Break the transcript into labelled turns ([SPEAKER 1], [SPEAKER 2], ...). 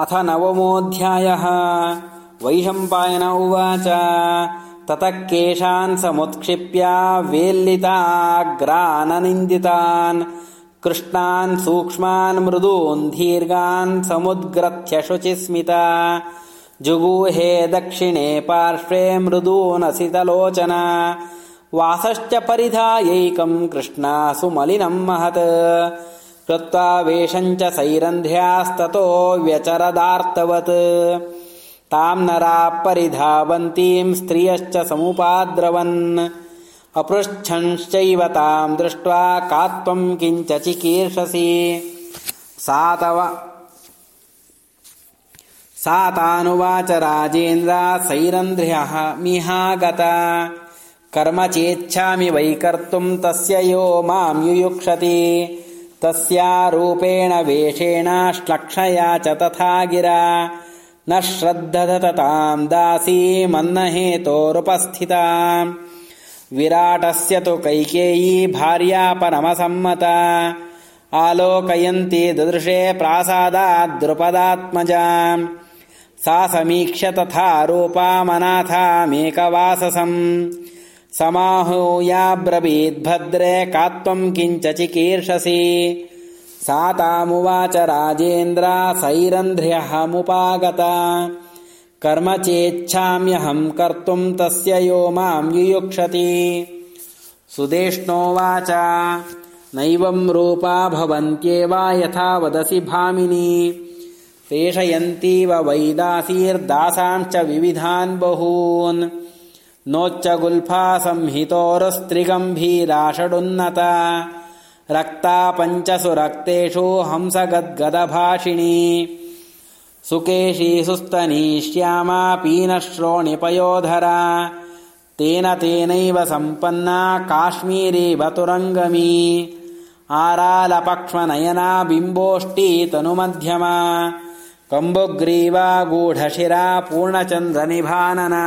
[SPEAKER 1] अथ नवमोऽध्यायः। वैशम्पायन उवाच ततः केशान् समुत्क्षिप्य वेल्लिताग्राननिन्दितान् कृष्णान् सूक्ष्मान् मृदून् दीर्घान् समुद्ग्रथ्य शुचिस्मिता। जुगूहे दक्षिणे पार्श्वे मृदूनसितलोचना वासश्च परिधायैकम् कृष्णा सुमलिनम् महत् कृत्वा वेषम् च व्यचरदार्तवत् ताम् नरा परिधावन्तीम् स्त्रियश्च समुपाद्रवन्। अपृच्छंश्चैव ताम् दृष्ट्वा का त्वम् सा तव सा तानुवाच राजेन्द्रा सैरन्ध्र्यः मिहागता। कर्म चेच्छामि वै कर्तुम् तस्य यो माम् युयुक्षति तस्यारूपेण वेषेण श्लक्षया च तथा गिरा। न श्रद्धधतताम् दासी मन्नहेतोरुपस्थिता। विराटस्य तु कैकेयी भार्या परमसम्मता आलोकयन्ती ददृशे प्रासादाद्रुपदात्मजा सा समीक्ष्य तथा रूपामनाथामेकवाससम् समाहूयाब्रवीद्भद्रे का त्वम् किञ्च चिकीर्षसि सा तामुवाच राजेन्द्रा सैरन्ध्र्यहमुपागता। कर्म चेच्छाम्यहम् कर्तुम् तस्य यो माम् युयुक्षति। सुदेष्णोवाच नैवम् रूपा भवन्त्येव यथा वदसि भामिनी प्रेषयन्तीव वैदासीर्दासांश्च विविधान् बहून् नोच्च गुल्फा रक्ता पञ्चसु रक्तेषु हंसगद्गदभाषिणी। सुकेशी सुस्तनी श्यामा पीनश्रोणिपयोधरा। तेन तेनैव सम्पन्ना काश्मीरीवतुरङ्गमी आरालपक्ष्मनयना बिम्बोष्टी तनुमध्यमा कम्बुग्रीवा गूढशिरा पूर्णचन्द्रनिभानना